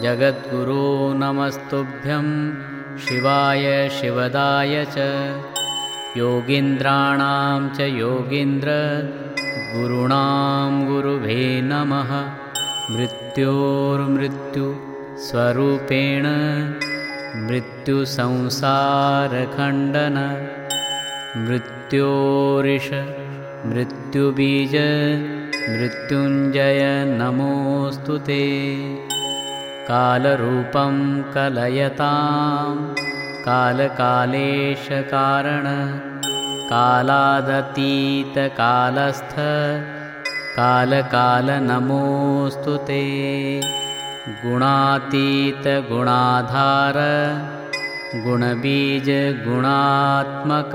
जगद्गुरो नमस्तुभ्यं शिवाय शिवदाय च। योगीन्द्राणां च योगीन्द्र गुरूणां गुरुभे नमः। मृत्योर्मृत्युस्वरूपेण मृत्युसंसारखण्डन मृत्योरिष मृत्युबीज मृत्युञ्जय नमोऽस्तु ते कालरूपं कलयतां कालकालेशकारण कालादतीतकालस्थ। कालकालनमोऽस्तु ते। गुणातीतगुणाधार। गुणबीजगुणात्मक।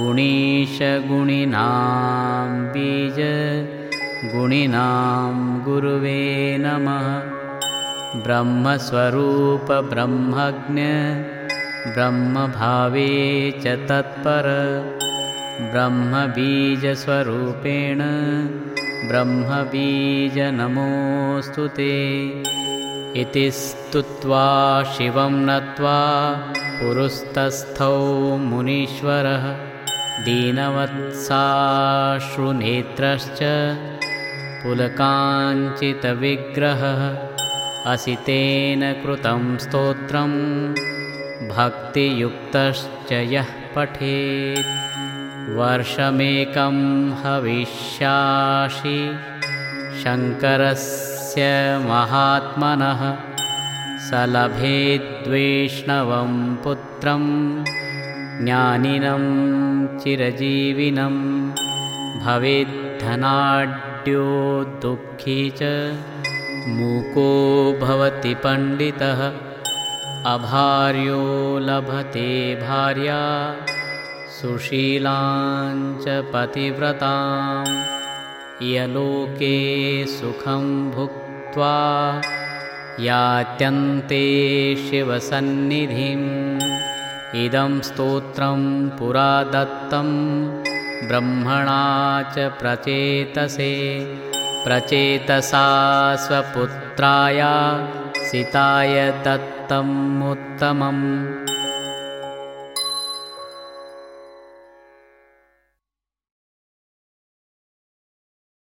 गुणीशगुणिनां बीज। गुणिनां गुरुवे नमः ब्रह्मस्वरूपब्रह्मज्ञ ब्रह्मभावे च तत्पर ब्रह्मबीजस्वरूपेण ब्रह्मबीजनमोऽस्तु ते। इति स्तुत्वा शिवं नत्वा पुरुस्तस्थौ मुनीश्वरः दीनवत्साश्रुनेत्रश्च पुलकाञ्चितविग्रहः असितेन कृतं स्तोत्रं भक्तियुक्तश्च यः पठेत्। वर्षमेकं हविष्यासि शङ्करस्य महात्मनः स लभेद्वैष्णवं पुत्रं ज्ञानिनं चिरजीविनं भवेद्धनाढ्यो दुःखी च मूको भवति पण्डितः अभार्यो लभते भार्या सुशीलाञ्च पतिव्रतां यलोके सुखं भुक्त्वा यात्यन्ते शिवसन्निधिम्। इदं स्तोत्रं पुरा दत्तं ब्रह्मणा च प्रचेतसे प्रचेतसा स्वपुत्राय सिताय दत्तमुत्तमम्